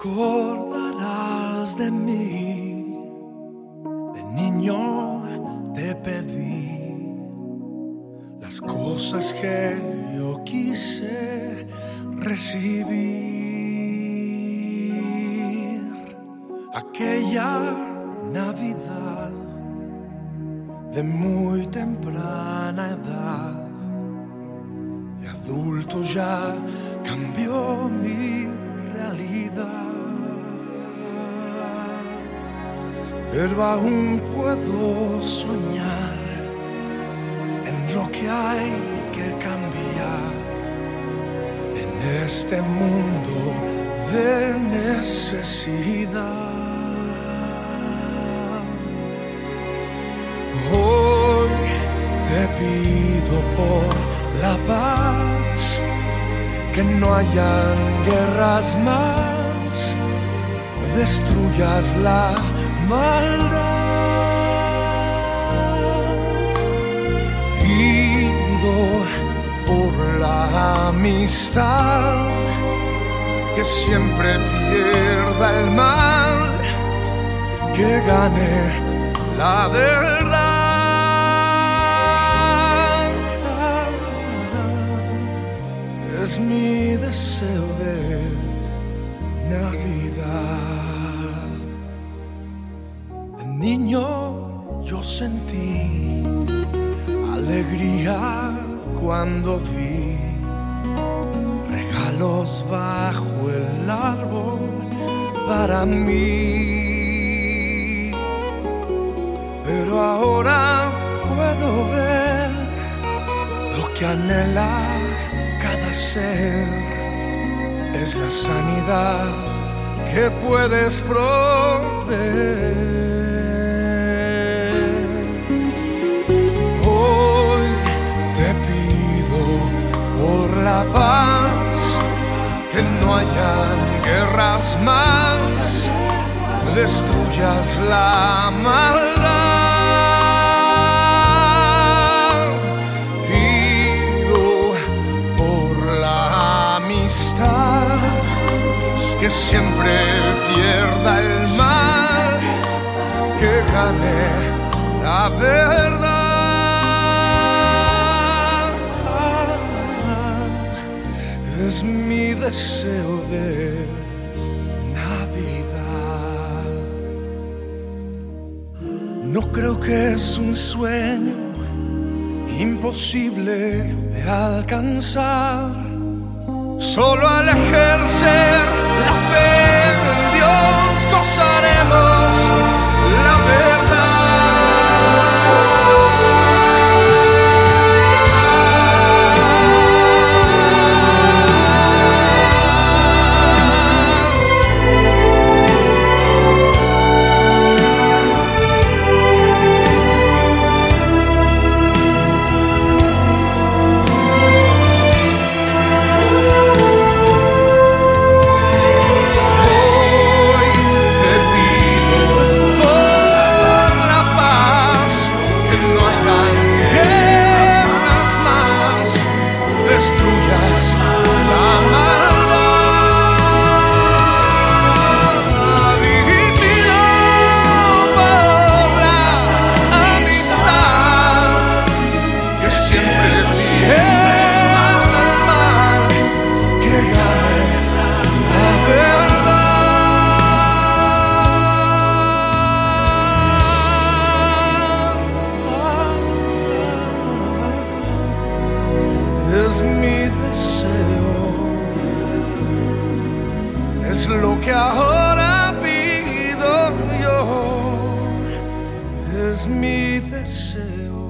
acordarás de mí. De niño te pedí las cosas que yo quise recibir. Aquella Navidad de muy temprana edad, de adulto ya cambió mi realidad. Pero aún puedo soñar en lo que hay que cambiar en este mundo de necesidad. Hoy te pido por la paz, que no hayan guerras más, destruyas la maldad. Pido por la amistad, que siempre pierda el mal, que gane la verdad. Es mi deseo de sentí alegría cuando vi regalos bajo el árbol para mí. Pero ahora puedo ver lo que anhela cada ser. Es la sanidad que puedes proveer. Hayan guerras más, destruyas la maldad. Pido por la amistad que siempre pierda el mal, que gane la verdad. Deseo de Navidad. No creo que es un sueño imposible de alcanzar. Solo al ejercer la fe en Dios gozaremos que ahora pido yo, es mi deseo.